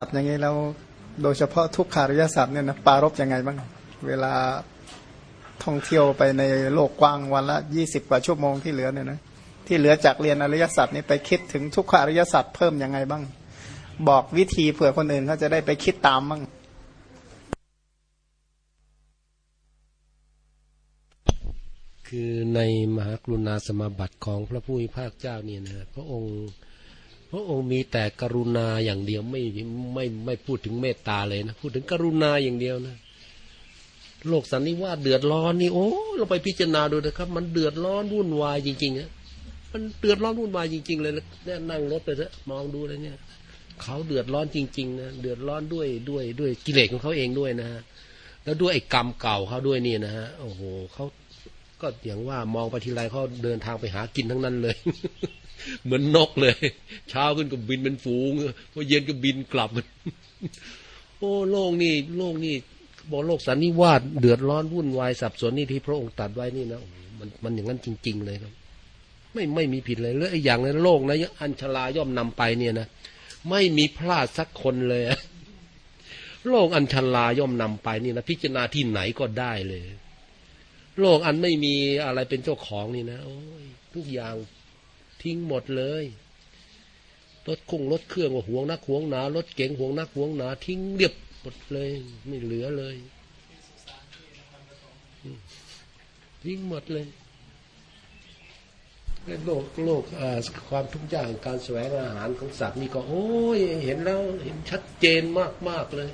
อย่างนี้แล้วโดยเฉพาะทุกขาริยสัตว์เนี่ยนะปารบยังไงบ้าง เวลาท่องเที่ยวไปในโลกกว้างวันละยี่สิบกว่าชั่วโมงที่เหลือเนี่ยนะที่เหลือจากเรียนอริยสัจนี่ไปคิดถึงทุกขาริยสัตว์เพิ่มยังไงบ้าง บอกวิธีเผื่อคนอื่นเขาจะได้ไปคิดตามบ้างคือในมหากรุณาสมบัติของพระผู้มีพระเจ้าเนี่ยนะพระองค์ พระองค์มีแต่กรุณาอย่างเดียวไม่ไม่ไม่พูดถึงเมตตาเลยนะพูดถึงกรุณาอย่างเดียวนะโลกสันนิวาสเดือดร้อนนี่โอ้เราไปพิจารณาดูนะครับ มันเดือดร้อนวุ่นวายจริงๆอะมันเดือดร้อนวุ่นวายจริง ๆ เลยเนี่ยนั่งรถไปเถอะมองดูเลยเนี่ยเขาเดือดร้อนจริงๆนะเดือดร้อนด้วยด้วยด้วยกิเลสของเขาเองด้วยนะฮะแล้วด้วยไอ้กรรมเก่าเขาด้วยนี่นะฮะโอ้โหเขาก็อย่างว่ามองไปทีไรเขาเดินทางไปหากินทั้งนั้นเลย เหมือนนกเลย เช้าขึ้นก็บินเป็นฝูงพอเย็นก็บินกลับโอ้โลกนี่โลกนี่บอกโลกสันนิวาสเดือดร้อนวุ่นวายสับสนนี่ที่พระองค์ตัดไว้นี่นะมันมันอย่างนั้นจริง ๆ เลยครับ ไม่ไม่มีผิดเลยแล้วอย่างในโลกนะอัญชลาย่อมนำไปเนี่ยนะไม่มีพลาดสักคนเลยโลกอัญชลาย่อมนำไปนี่นะพิจารณาที่ไหนก็ได้เลย โลกอันไม่มีอะไรเป็นเจ้าของนี่นะโอ้ยทุกอย่าง ทิ้งหมดเลยรถคุ้งรถเครื่องห่วงนักห่วงหนารถเก๋งห่วงนักห่วงหนา ทิ้งเรียบหมดเลย ไม่เหลือเลย ทิ้งหมดเลยโลกโลกความทุกข์ยากการแสวงอาหารของสัตว์นี่ก็โอ้ยเห็นแล้วเห็นชัดเจนมากมากเลย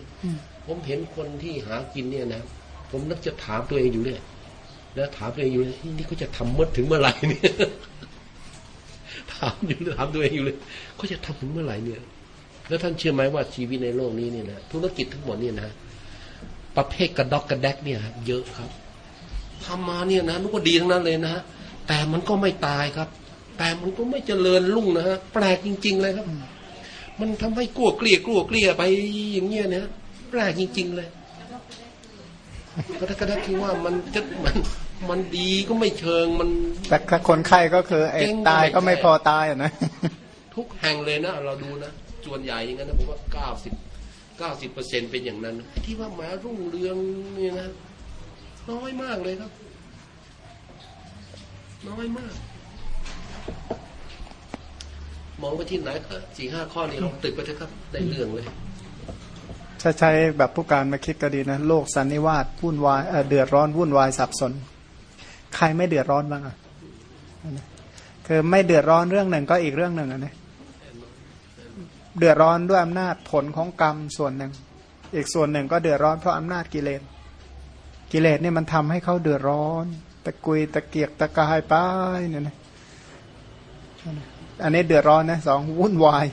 ผมเห็นคนที่หากินเนี่ยนะ ผมนึกจะถามตัวเองอยู่เลยแล้วถามตัวเองอยู่เลยนี่เขาจะทำมื่อถึงเมื่อไหร่เนี่ย ถามอยู่เลยถามตัวเองอยู่เลยเขาจะทำถึงเมื่อไหร่เนี่ย แล้วท่านเชื่อไหมว่าชีวิตในโลกนี้เนี่ยนะธุรกิจทั้งหมดเนี่ยนะประเภทกระดอกกระแดกเนี่ยเยอะครับทำมาเนี่ยนะนุก็ดีทั้งนั้นเลยนะแต่มันก็ไม่ตายครับ แต่มันก็ไม่เจริญรุ่งนะฮะแปลกจริง ๆ เลยครับ มันทำให้กลัวเกลียกลัวเกลียไปอย่างเงี้ยเนี่ยแปลกจริง ๆ เลยก็ถ้าก็คือว่ามันจะมัน มันดีก็ไม่เชิงมัน แต่คนไข้ก็คือไอ้ตายก็ไม่พอตายนะ ทุกแห่งเลยนะ เราดูนะส่วนใหญ่อย่างนั้นนะผมว่าเก้าสิบเก้าสิบเปอร์เซ็นเป็นอย่างนั้น ที่ว่าหมารุ่งเรืองนี่นะ น้อยมากเลยครับ น้อยมาก มองไปที่ไหนก็สี่ห้าข้อนี้ลงตึกไปเถอะครับ ได้เรื่องเลยถ้าใช้แบบผู้การมาคิดก็ดีนะ โลกสันนิวาสวุ่นวายเดือดร้อนวุ่นวายสับสน ใครไม่เดือดร้อนบ้างอะคือไม่เดือดร้อนเรื่องหนึ่งก็อีกเรื่องหนึ่งนะเดือดร้อนด้วยอำนาจผลของกรรมส่วนหนึ่ง อีกส่วนหนึ่งก็เดือดร้อนเพราะอำนาจกิเลส กิเลสเนี่ยมันทำให้เขาเดือดร้อน ตะกุยตะเกียกตะกายไปเนี่ยนะอันนี้เดือดร้อนนะสองวุ่นวาย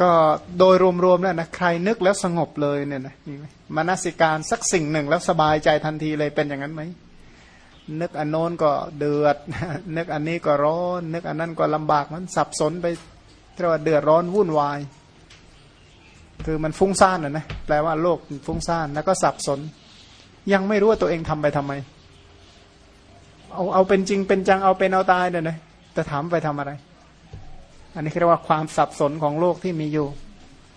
ก็โดยรวมๆแล้วนะใครนึกแล้วสงบเลยเนี่ยนะมีไหมมนสิการสักสิ่งหนึ่งแล้วสบายใจทันทีเลยเป็นอย่างนั้นไหม นึกอันโน้นก็เดือด นึกอันนี้ก็ร้อน นึกอันนั้นก็ลำบากมันสับสนไปเรียกว่าเดือดร้อนวุ่นวาย คือมันฟุ้งซ่านนะนะแปลว่าโลกฟุ้งซ่านแล้วก็สับสน ยังไม่รู้ว่าตัวเองทำไปทำไม เอาเอาเป็นจริงเป็นจังเอาเป็นเอาตายเนี่ยนะแต่ถามไปทำอะไร อันนี้เรียกว่าความสับสนของโลกที่มีอยู่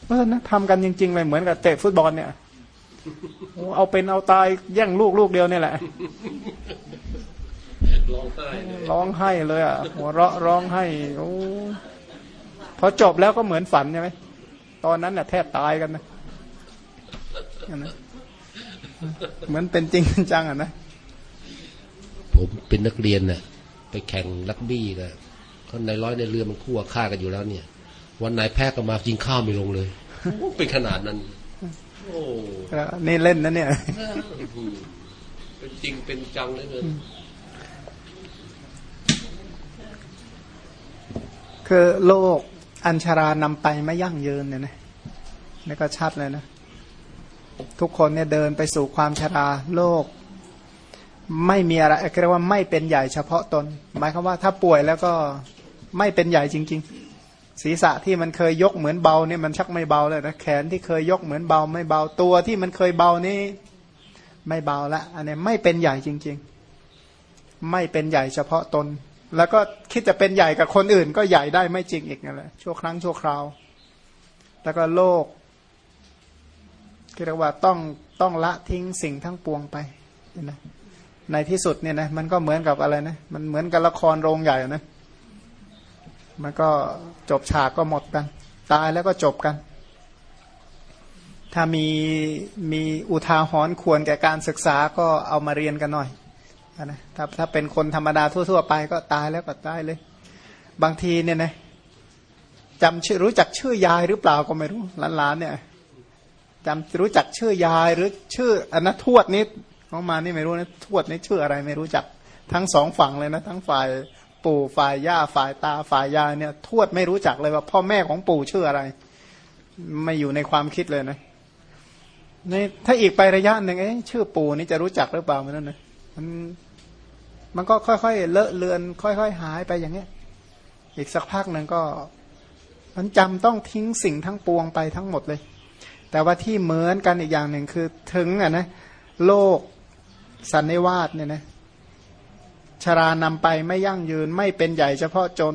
เพราะฉะนั้นทำกันจริงๆเลยเหมือนกับเตะฟุตบอลเนี่ยเอาเป็นเอาตายแย่งลูกลูกเดียวนี่แหละ ร้องไห้ร้องไห้เลยอะหัวเราะร้องไห้โอ้พอจบแล้วก็เหมือนฝันใช่ไหมตอนนั้นแหละแทบตายกันนะเหมือนเป็นจริงจังอะนะผมเป็นนักเรียนน่ะ ไปแข่งลักบี้กันคนในร้อยในเรือมันคู่ฆ่ากันอยู่แล้วเนี่ย วันไหนแพ้ก็มากินข้าวไม่ลงเลยเป็นขนาดนั้น โอ้นี่เล่นนะเนี่ยเป็นจริงเป็นจังเลยเลย คือโลกอัญชารานำไปไม่ยั่งยืนเนี่ยนะนี่ก็ชัดเลยนะ ทุกคนเนี่ยเดินไปสู่ความชราโลก ไม่มีอะไรเรียกว่าไม่เป็นใหญ่เฉพาะตน หมายความว่าถ้าป่วยแล้วก็ไม่เป็นใหญ่จริง ๆ ศีรษะที่มันเคยยกเหมือนเบาเนี่ยมันชักไม่เบาเลยนะแขนที่เคยยกเหมือนเบาไม่เบาตัวที่มันเคยเบานี่ไม่เบาละอันนี้ไม่เป็นใหญ่จริง ๆ ไม่เป็นใหญ่เฉพาะตน แล้วก็คิดจะเป็นใหญ่กับคนอื่น ก็ใหญ่ได้ไม่จริงอีกนั่นแหละชั่วครั้งชั่วคราว แล้วก็โลกเรียกว่าต้องต้องละทิ้งสิ่งทั้งปวงไปนะในที่สุดเนี่ยนะมันก็เหมือนกับอะไรนะมันเหมือนกับละครโรงใหญ่นะมันก็จบฉากก็หมดกัน ตายแล้วก็จบกัน ถ้ามีมีอุทาหรณ์ควรแก่การศึกษาก็เอามาเรียนกันหน่อย นะถ้าถ้าเป็นคนธรรมดาทั่ว ๆ ไปก็ตายแล้วก็ตายเลย บางทีเนี่ยนะจำชื่อรู้จักชื่อยายหรือเปล่าก็ไม่รู้หลานๆเนี่ยจำรู้จักชื่อยายหรือชื่ออนัทวดนี้ของมานี่ไม่รู้นะทวดนี่ชื่ออะไรไม่รู้จักทั้งสองฝั่งเลยนะ ทั้งฝ่ายปู่ฝ่ายย่าฝ่ายตาฝ่ายยายเนี่ย ทวดไม่รู้จักเลยว่า พ่อแม่ของปู่ชื่ออะไร ไม่อยู่ในความคิดเลยนะนี่ถ้าอีกไประยะหนึ่งเอ๊ะชื่อปู่นี่จะรู้จักหรือเปล่ามันนั่นนะมัน มันก็ค่อยๆเลอะเลือน ค่อยๆหายไปอย่างเงี้ย อีกสักพักหนึ่งก็ มันจำต้องทิ้งสิ่งทั้งปวงไปทั้งหมดเลย แต่ว่าที่เหมือนกันอีกอย่างหนึ่งคือถึงอะนะโลกสันนิวาสเนี่ยนะชรานำไปไม่ยั่งยืนไม่เป็นใหญ่เฉพาะจน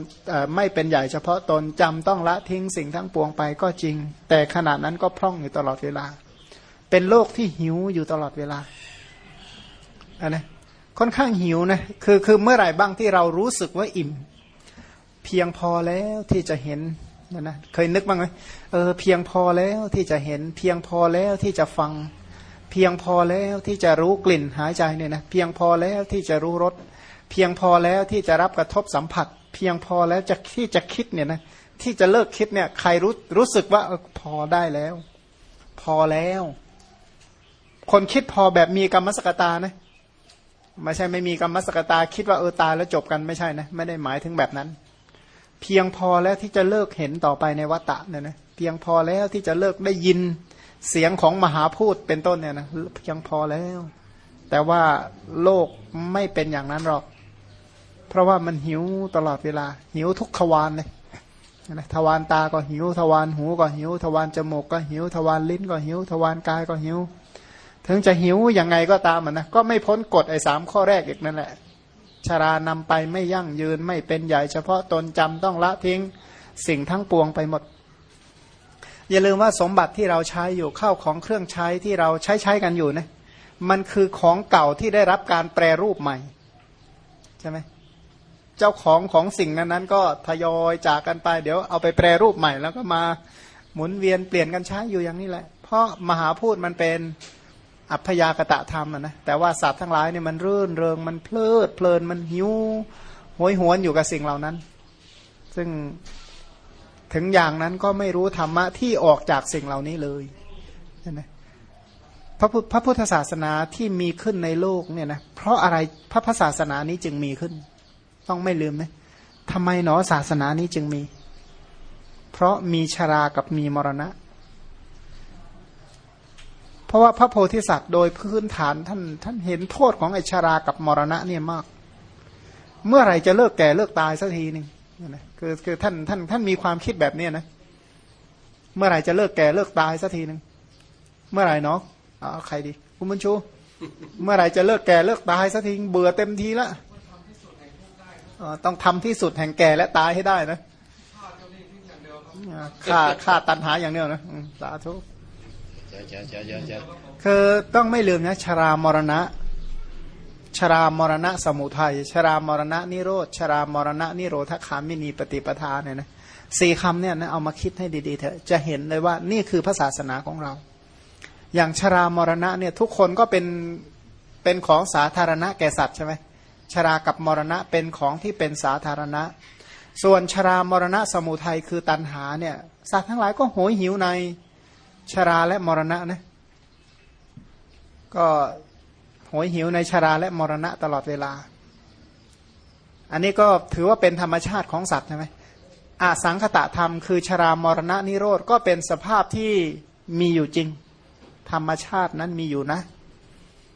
ไม่เป็นใหญ่เฉพาะตนจำต้องละทิ้งสิ่งทั้งปวงไปก็จริง แต่ขนาดนั้นก็พร่องอยู่ตลอดเวลา เป็นโลกที่หิวอยู่ตลอดเวลาอันนะ ค่อนข้างหิวนะคือคือเมื่อไหร่บ้างที่เรารู้สึกว่าอิ่ม เพียงพอแล้วที่จะเห็นนะนะเคยนึกบ้างไหมเออเพียงพอแล้วที่จะเห็น เพียงพอแล้วที่จะฟัง เพียงพอแล้วที่จะรู้กลิ่นหายใจเนี่ยนะเพียงพอแล้วที่จะรู้รสเพียงพอแล้วที่จะรับกระทบสัมผัส เพียงพอแล้วจะที่จะคิดเนี่ยนะที่จะเลิกคิดเนี่ยใครรู้รู้สึกว่าพอได้แล้ว พอแล้ว คนคิดพอแบบมีกรรมสกตานะ ไม่ใช่ไม่มีกรรมสกตาคิดว่าเออตายแล้วจบกันไม่ใช่นะไม่ได้หมายถึงแบบนั้น เพียงพอแล้วที่จะเลิกเห็นต่อไปในวัตตะเนี่ยนะเพียงพอแล้วที่จะเลิกได้ยินเสียงของมหาพูดเป็นต้นเนี่ยนะเพียงพอแล้ว แต่ว่าโลกไม่เป็นอย่างนั้นหรอก เพราะว่ามันหิวตลอดเวลา หิวทุกทวารเลยนะทวารตาก็หิว ทวารหูก็หิว ทวารจมูกก็หิว ทวารลิ้นก็หิว ทวารกายก็หิว ถึงจะหิวยังไงก็ตามมันนะก็ไม่พ้นกฎไอ้สามข้อแรกอีกนั่นแหละชารานำไปไม่ยั่งยืนไม่เป็นใหญ่เฉพาะตนจำต้องละทิ้งสิ่งทั้งปวงไปหมด อย่าลืมว่าสมบัติที่เราใช้อยู่เข้าของเครื่องใช้ที่เราใช้ใช้กันอยู่นะมันคือของเก่าที่ได้รับการแปรรูปใหม่ใช่ไหมเจ้าของของสิ่งนั้นนั้นก็ทยอยจากกันไปเดี๋ยวเอาไปแปรรูปใหม่ แล้วก็มาหมุนเวียนเปลี่ยนกันใช้อยู่อย่างนี้แหละ เพราะมหาพูดมันเป็น อัพยากตะธรรมนะแต่ว่าสัตว์ทั้งหลายเนี่ยมันรื่นเริงมันเพลิดเพลินมันหิวหวยหวนอยู่กับสิ่งเหล่านั้น ซึ่งถึงอย่างนั้นก็ไม่รู้ธรรมะที่ออกจากสิ่งเหล่านี้เลยนะพระพระพุทธศาสนาที่มีขึ้นในโลกเนี่ยนะเพราะอะไรพระพุทธศาสนานี้จึงมีขึ้น ต้องไม่ลืมนะทำไมหนอศาสนานี้จึงมี เพราะมีชรากับมีมรณะ เพราะว่าพระโพธิสัตว์โดยพื้นฐานท่านท่านเห็นโทษของไอชารากับมรณะเนี่ยมาก เมื่อไหร่จะเลิกแก่เลิกตายสักทีหนึ่งนะคือคือท่านท่านท่านมีความคิดแบบนี้นะ เมื่อไหร่จะเลิกแก่เลิกตายสักทีหนึ่งเมื่อไหร่เนาะเอาใครดี คุณบุญชู เมื่อไหร่จะเลิกแก่เลิกตายสักทีเบื่อเต็มทีละต้องทำที่สุดแห่งแก่และตายให้ได้นะฆ่าฆ่าตันหาอย่างเดียวนะสาธุ คือต้องไม่ลืมนะ ชรามรณะ ชรามรณะสมุทัย ชรามรณะนิโรธ ชรามรณะนิโรธคามินีปฏิปทาเนี่ยนะสี่คำเนี่ยนะเอามาคิดให้ดีๆเถอะ จะเห็นเลยว่านี่คือพระศาสนาของเรา อย่างชรามรณะเนี่ยทุกคนก็เป็นเป็นของสาธารณะแก่สัตว์ใช่ไหมชรากับมรณะเป็นของที่เป็นสาธารณะ ส่วนชรามรณะสมุทัยคือตันหาเนี่ยสัตว์ทั้งหลายก็โหยหิวใน ชราและมรณะนะ ก็หวยหิวในชราและมรณะตลอดเวลา อันนี้ก็ถือว่าเป็นธรรมชาติของสัตว์ใช่ไหมอาสังคตะธรรมคือชรามรณะนิโรธก็เป็นสภาพที่มีอยู่จริง ธรรมชาตินั้นมีอยู่นะ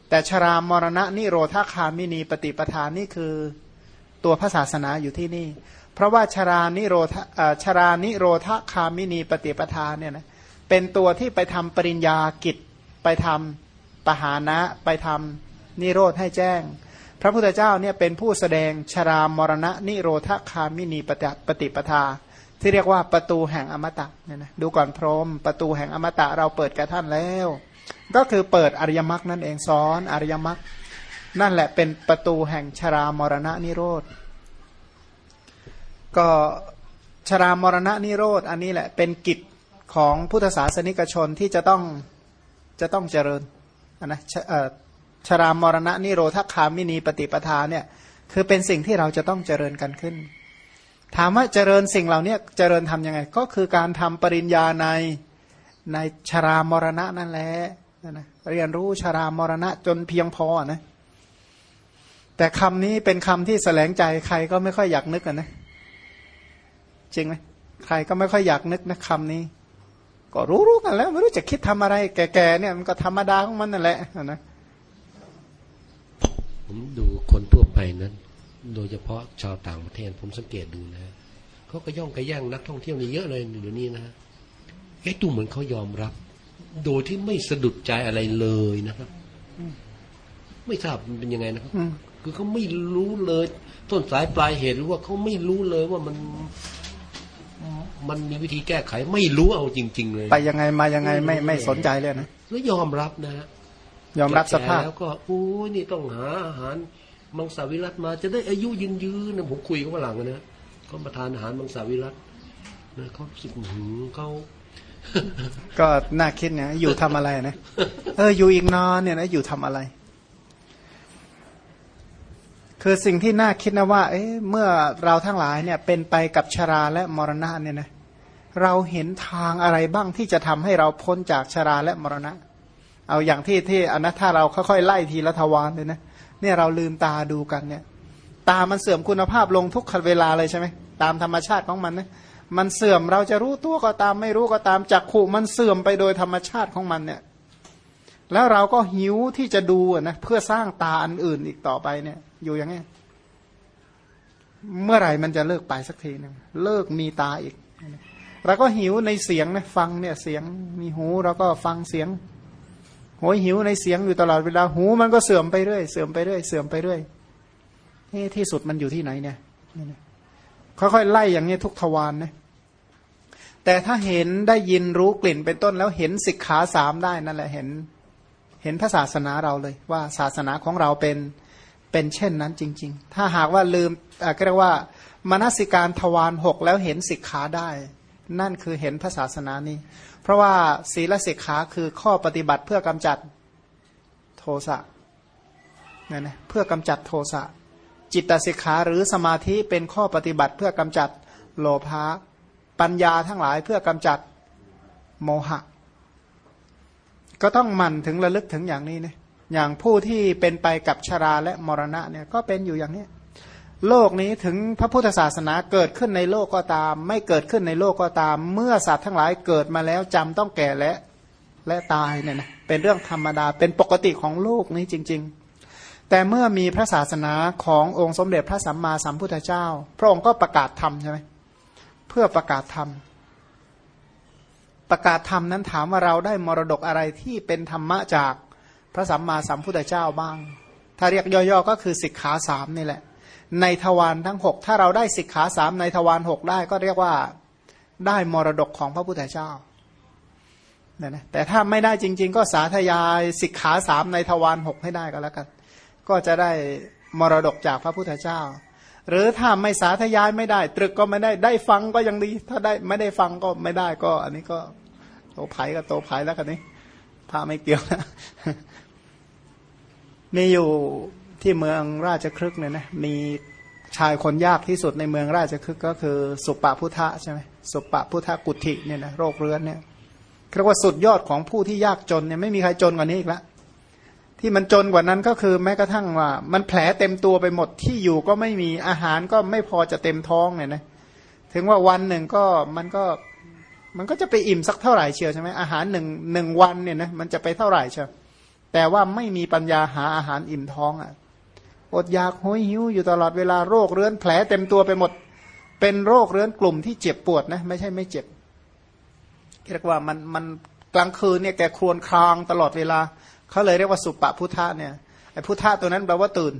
แต่ชรามรณะนิโรธาคามินีปฏิปทานนี่คือตัวพระศาสนาอยู่ที่นี่ เพราะว่าชรานิโรธชรานิโรธาคามินีปฏิปทานเนี่ยนะ เป็นตัวที่ไปทำปริญญากิจ ไปทำปหานะ ไปทำนิโรธให้แจ้ง พระพุทธเจ้าเนี่ยเป็นผู้แสดงชรามรณะ นิโรธคามินีปฏิปทา ที่เรียกว่าประตูแห่งอมตะเนี่ยนะดูก่อนพรมประตูแห่งอมตะเราเปิดแก่ท่านแล้ว ก็คือเปิดอริยมรรคนั่นเองสอนอริยมรรคนั่นแหละเป็นประตูแห่งชรามรณะนิโรธ ก็ชรามรณะนิโรธอันนี้แหละเป็นกิจ ของพุทธศาสนิกชนที่จะต้องจะต้องเจริญนะชรามรณะนิโรธคามินีปฏิปทาเนี่ยคือเป็นสิ่งที่เราจะต้องเจริญกันขึ้น ถามว่าเจริญสิ่งเหล่านี้เจริญทำยังไง ก็คือการทำปริญญาในในชรามรณะนั่นแหละนะเรียนรู้ชรามรณะจนเพียงพอนะแต่คำนี้เป็นคำที่แสลงใจใครก็ไม่ค่อยอยากนึกนะจริงไหมใครก็ไม่ค่อยอยากนึกนะคำนี้ ก็รู้ๆกันแล้ว ไม่รู้จะคิดทำอะไร แก่ๆเนี่ยมันก็ธรรมดาของมันนั่นแหละนะผมดูคนทั่วไปนั้น โดยเฉพาะชาวต่างประเทศผมสังเกตดูนะเขาก็ย่องกระย่างนักท่องเที่ยวนี่เยอะเลยเดี๋ยวนี้นะไอ้ดูเหมือนเขายอมรับ โดยที่ไม่สะดุดใจอะไรเลยนะครับไม่ทราบมันเป็นยังไงนะครับคือเขาไม่รู้เลย ต้นสายปลายเหตุหรือว่าเขาไม่รู้เลยว่ามัน มันมีวิธีแก้ไขไม่รู้เอาจริง ๆ เลย ไปยังไงมายังไงไม่ไม่สนใจเลยนะแล้วยอมรับนะยอมรับสภาพแล้วก็โอ้นี่ต้องหาอาหารมังสวิรัตมา จะได้อายุยืนยืนนะผมคุยกับฝรั่งนะก็มาทานอาหารมังสวิรัตนะเขาสึกหือเขาก็น่าคิดเนี่ยอยู่ทำอะไรนะเอออยู่อีกนอนเนี่ยนะอยู่ทำอะไร คือสิ่งที่น่าคิดนะว่า เอ๊ะเมื่อเราทั้งหลายเนี่ย เป็นไปกับชราและมรณะเนี่ยนะ เราเห็นทางอะไรบ้างที่จะทำให้เราพ้นจากชราและมรณะ เอาอย่างที่ที่อนัตถ้าเราค่อยๆไล่ทีละทวารเลยนะเนี่ยเราลืมตาดูกันเนี่ยตามันเสื่อมคุณภาพลงทุกเวลาเลยใช่ไหมตามธรรมชาติของมันนะมันเสื่อมเราจะรู้ตัวก็ตามไม่รู้ก็ตามจักขู่มันเสื่อมไปโดยธรรมชาติของมันเนี่ยแล้วเราก็หิวที่จะดูนะเพื่อสร้างตาอันอื่นอีกต่อไปเนี่ย อยู่อย่างนี้เมื่อไหร่มันจะเลิกไปสักทีนึงเลิกมีตาอีก เราก็หิวในเสียงนะฟังเนี่ยเสียงมีหูเราก็ฟังเสียงโหยหิวในเสียงอยู่ตลอดเวลาหูมันก็เสื่อมไปเรื่อยเสื่อมไปเรื่อยเสื่อมไปเรื่อยนี่ที่สุดมันอยู่ที่ไหนเนี่ยค่อยๆไล่อย่างนี้ทุกทวารนะแต่ถ้าเห็นได้ยินรู้กลิ่นเป็นต้นแล้วเห็นสิกขาสามได้นั่นแหละเห็น เห็นพระศาสนาเราเลย ว่าศาสนาของเราเป็นเป็นเช่นนั้นจริง ๆ ถ้าหากว่าลืมก็เรียกว่ามนสิการทวารหกแล้วเห็นสิกขาได้ นั่นคือเห็นพระศาสนานี้ เพราะว่าศีลสิกขาคือข้อปฏิบัติเพื่อกำจัดโทสะเนั่นนะเพื่อกำจัดโทสะจิตสิกขาหรือสมาธิเป็นข้อปฏิบัติเพื่อกำจัดโลภะปัญญาทั้งหลายเพื่อกำจัดโมหะ ก็ต้องหมั่นถึงระลึกถึงอย่างนี้นะอย่างผู้ที่เป็นไปกับชราและมรณะเนี่ยก็เป็นอยู่อย่างนี้ โลกนี้ถึงพระพุทธศาสนาเกิดขึ้นในโลกก็ตาม ไม่เกิดขึ้นในโลกก็ตาม เมื่อสัตว์ทั้งหลายเกิดมาแล้วจำต้องแก่และและตายเนี่ยนะเป็นเรื่องธรรมดาเป็นปกติของโลกนี้จริง ๆ แต่เมื่อมีพระศาสนาขององค์สมเด็จพระสัมมาสัมพุทธเจ้า พระองค์ก็ประกาศธรรมใช่ไหมเพื่อประกาศธรรมประกาศธรรมนั้นถามว่าเราได้มรดกอะไรที่เป็นธรรมะจากพระสัมมาสัมพุทธเจ้าบ้าง ถ้าเรียกย่อๆก็คือสิกขาสามนี่แหละ ในทวารทั้งหกถ้าเราได้สิกขาสามในทวารหกได้ก็เรียกว่าได้มรดกของพระพุทธเจ้าเนี่ยนะแต่ถ้าไม่ได้จริง ๆ ก็สาธยายสิกขาสามในทวารหกให้ได้ก็แล้วกัน ก็จะได้มรดกจากพระพุทธเจ้า หรือถ้าไม่สาธยายไม่ได้ ตรึกก็ไม่ได้ได้ฟังก็ยังดี ถ้าได้ไม่ได้ฟังก็ไม่ได้ก็ อันนี้ก็โตไผ่ก็โตไผ่แล้วกันนี้พาไม่เกี่ยวนะมีอยู่ ที่เมืองราชครึกเนี่ยนะมีชายคนยากที่สุดในเมืองราชครึกก็คือ สุปาพุทธะใช่ไหมสุปาพุทธกุฏิเนี่ยนะโรคเรื้อนเนี่ยเรียกว่าสุดยอดของผู้ที่ยากจนเนี่ยไม่มีใครจนกว่านี้อีกละที่มันจนกว่านั้นก็คือแม้กระทั่งว่า มันแผลเต็มตัวไปหมดที่อยู่ก็ไม่มีอาหารก็ไม่พอจะเต็มท้องเนี่ยนะถึงว่าวันหนึ่งก็มันก็มันก็จะไปอิ่มสักเท่าไหร่เชียวใช่ไหมอาหารหนึ่งหนึ่งวันเนี่ยนะมันจะไปเท่าไหร่เชียวแต่ว่าไม่มีปัญญาหาอาหารอิ่มท้องอะ อดอยากห้อยหิวอยู่ตลอดเวลาโรคเรื้อนแผลเต็มตัวไปหมด เป็นโรคเรื้อนกลุ่มที่เจ็บปวดนะไม่ใช่ไม่เจ็บเรียกว่ามันมันกลางคืนเนี่ยแกครวญครางตลอดเวลาเขาเลยเรียกว่าสุปะพุทธะเนี่ยไอ้พุทธะตัวนั้นแปลว่าตื่น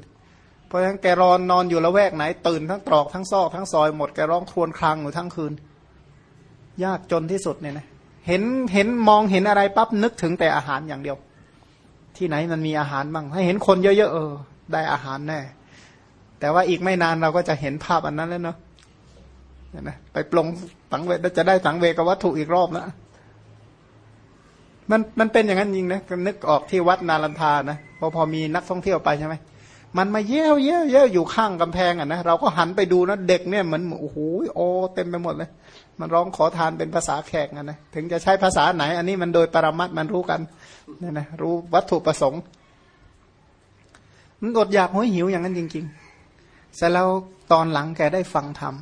เพราะฉะนั้นแกรอนนอนอยู่ละแวกไหน ตื่นทั้งตรอกทั้งซอกทั้งซอยหมดแกร้องครวญครางอยู่ทั้งคืน ยากจนที่สุดเนี่ยนะเห็นเห็นมองเห็นอะไรปั๊บนึกถึงแต่อาหารอย่างเดียว ที่ไหนมันมีอาหารบ้างให้เห็นคนเยอะๆเออ ได้อาหารแน่ แต่ว่าอีกไม่นานเราก็จะเห็นภาพอันนั้นแล้วเนาะนะไปปลงสังเวชจะได้สังเวชกับวัตถุอีกรอบนะมันมันเป็นอย่างนั้นจริงนะนึกออกที่วัดนาลันทานะพอพอมีนักท่องเที่ยวไปใช่ไหมมันมาเยี่ยวเยี่ยวเยี่ยวอยู่ข้างกำแพงอะนะเราก็หันไปดูนะเด็กเนี่ยเหมือนโอ้โหโอเต็มไปหมดเลย มันร้องขอทานเป็นภาษาแขกนะนะถึงจะใช้ภาษาไหน อันนี้มันโดยปรมัตมันรู้กันนี่นะรู้วัตถุประสงค์ มันอดอยากห้อยหิวอย่างนั้นจริง ๆ เสร็จแล้วตอนหลังแกได้ฟังธรรม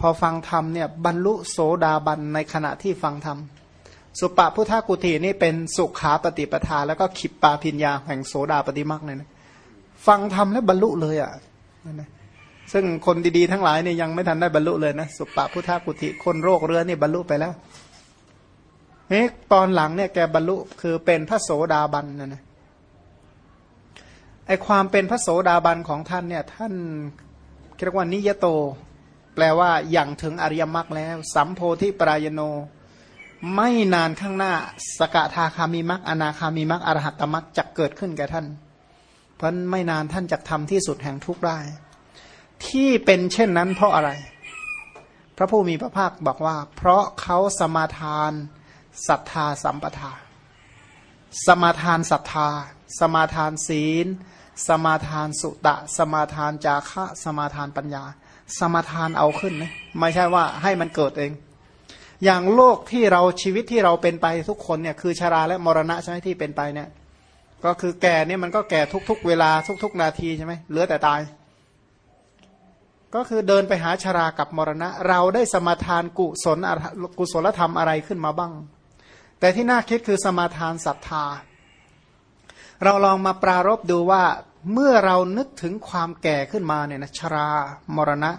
พอฟังธรรมเนี่ยบรรลุโสดาบันในขณะที่ฟังธรรม สุปะพุทธกุฏินี่เป็นสุขาปฏิปทา แล้วก็ขิปปาพิญญาแห่งโสดาปฏิมักเนี่ยนะฟังธรรมแล้วบรรลุเลยอะนั่นนะซึ่งคนดีๆทั้งหลายเนี่ยยังไม่ทันได้บรรลุเลยนะสุปะพุทธกุฏิคนโรคเรื้อนี่บรรลุไปแล้วเฮ้ตอนหลังเนี่ยแกบรรลุคือเป็นพระโสดาบันนะนะ ไอความเป็นพระโสดาบันของท่านเนี่ยท่านเรียกว่านิยโต แปลว่าอย่างถึงอริยมรรคแล้ว สัมโพธิปรายโน ไม่นานข้างหน้าสกทาคามีมักอนาคามีมักอรหัตตมักจะเกิดขึ้นแก่ท่าน เพราะไม่นานท่านจะทำที่สุดแห่งทุกข์ได้ ที่เป็นเช่นนั้นเพราะอะไร พระผู้มีพระภาคบอกว่า เพราะเขาสมาทานศรัทธาสัมปทา สมาทานศรัทธา สมาทานศีล สมาทานสุตะ สมาทานจาคะ สมาทานปัญญา สมาทานเอาขึ้นนะไม่ใช่ว่าให้มันเกิดเอง อย่างโลกที่เราชีวิตที่เราเป็นไปทุกคนเนี่ยคือชาราและมรณะใช่ไหมที่เป็นไปเนี่ยก็คือแก่เนี่ยมันก็แก่ทุกๆ เวลาทุก ๆ นาทีใช่ไหมเหลือแต่ตาย ก็คือเดินไปหาชารากับมรณะ เราได้สมาทานกุศลกุศลธรรมอะไรขึ้นมาบ้าง แต่ที่น่าคิดคือสมาทานศรัทธา เราลองมาปรารบดูว่าเมื่อเรานึกถึงความแก่ขึ้นมาเนี่ยนะชรามรณะ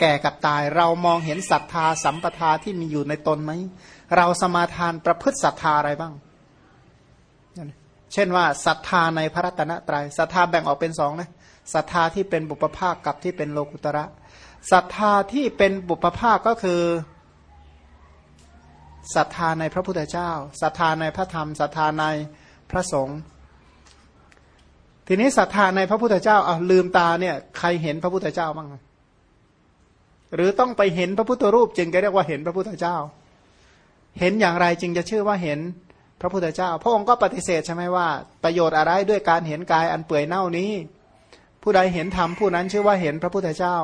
แก่กับตาย เรามองเห็นศรัทธาสัมปทาที่มีอยู่ในตนไหมเราสมาทานประพฤติศรัทธาอะไรบ้าง เช่นว่าศรัทธาในพระรัตนตรยัยศรัทธาแบ่งออกเป็นสองนะศรัทธาที่เป็นบุปภาคกับที่เป็นโลกุตระศรัทธาที่เป็นบุปภาคก็คือ ศรัทธาในพระพุทธเจ้าศรัทธาในพระธรรมศรัทธาในพระสงฆ์ทีนี้ศรัทธาในพระพุทธเจ้าเอาลืมตาเนี่ยใครเห็นพระพุทธเจ้าบ้างหรือต้องไปเห็นพระพุทธรูปจึงจะเรียกว่าเห็นพระพุทธเจ้า เห็นอย่างไรจึงจะชื่อว่าเห็นพระพุทธเจ้า พระองค์ก็ปฏิเสธใช่ไหมว่า ประโยชน์อะไรด้วยการเห็นกายอันเปื่อยเน่านี้ ผู้ใดเห็นธรรมผู้นั้นชื่อว่าเห็นพระพุทธเจ้า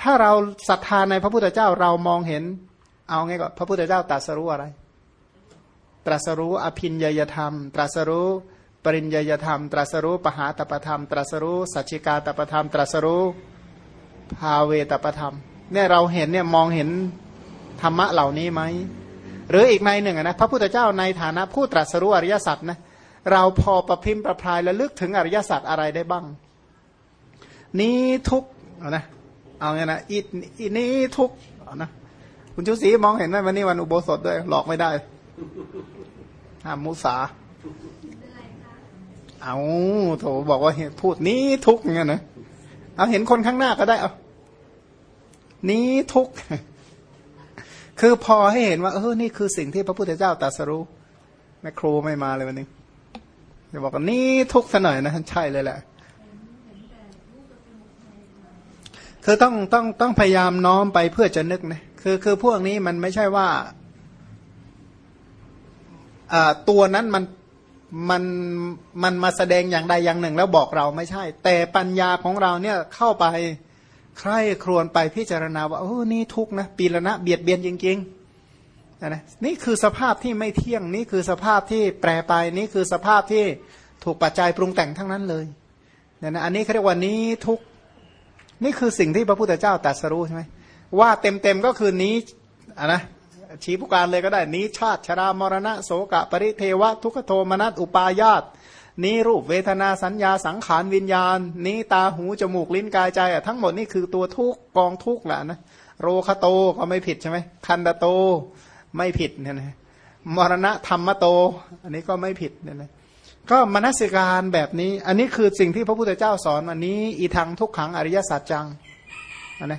ถ้าเราศรัทธาในพระพุทธเจ้าเรามองเห็น เอาไงก็พระพุทธเจ้าตรัสรู้อะไร ตรัสรู้อภินยยธรรม ตรัสรู้ปริญญยธรรม ตรัสรู้ปหาตประธรรม ตรัสรู้สัจจิกาตประธรรม ตรัสรู้ภาเวตประธรรม เนี่ยเราเห็นเนี่ยมองเห็นธรรมะเหล่านี้ไหม หรืออีกในหนึ่งนะพระพุทธเจ้าในฐานะผู้ตรัสรู้อริยสัจนะเราพอประพิมพ์ประพายและลึกถึงอริยสัจอะไรได้บ้าง นี้ทุกนะเอาไงนะอีอีนี้ทุกนะ คุณชูศรีมองเห็นไหมวันนี้วันอุโบสถด้วย หลอกไม่ได้ห้ามมุสา เอาโถบอกว่าพูดนี้ทุกอย่างเงี้ยนะเอาเห็นคนข้างหน้าก็ได้เอานี้ทุก คือพอให้เห็นว่าเออนี่คือสิ่งที่พระพุทธเจ้าตรัสรู้แม่ครูไม่มาเลยวันนี้จะบอกว่านี้ทุกสหน่อยนะใช่เลยแหละคือต้องต้องต้องพยายามน้อมไปเพื่อจะนึกนะ คือคือพวกนี้มันไม่ใช่ว่าตัวนั้นมันมันมันมาแสดงอย่างใดอย่างหนึ่ง แล้วบอกเราไม่ใช่ แต่ปัญญาของเราเนี่ยเข้าไปใคร่ครวญไปพิจารณาว่าโอ้นี่ทุกนะปีละนะเบียดเบียนจริงๆนะนี่คือสภาพที่ไม่เที่ยงนี่คือสภาพที่แปรไปนี่คือสภาพที่ถูกปัจจัยปรุงแต่งทั้งนั้นเลยเนี่ยนะอันนี้เขาเรียกว่านี้ทุกนี่คือสิ่งที่พระพุทธเจ้าตรัสรู้ใช่ไหม ว่าเต็มๆก็คือนี้อะนะชี้ผู้การเลยก็ได้นี้ชาติชรามรณะโสกะปริเทวะ ทุกขโทมนัสอุปายาตนี้รูปเวทนาสัญญาสังขารวิญญาณ นี้ตาหูจมูกลิ้นกายใจอะทั้งหมดนี่คือตัวทุกกองทุกแหละนะโรคโตก็ไม่ผิดใช่ไหมคันดโตไม่ผิดเนี่ยนะมรณะธรรมโต อันนี้ก็ไม่ผิดเนี่ยนะก็มนสิการแบบนี้ อันนี้คือสิ่งที่พระพุทธเจ้าสอนอันนี้ อีทังทุกขังอริยสัจจังอันนี้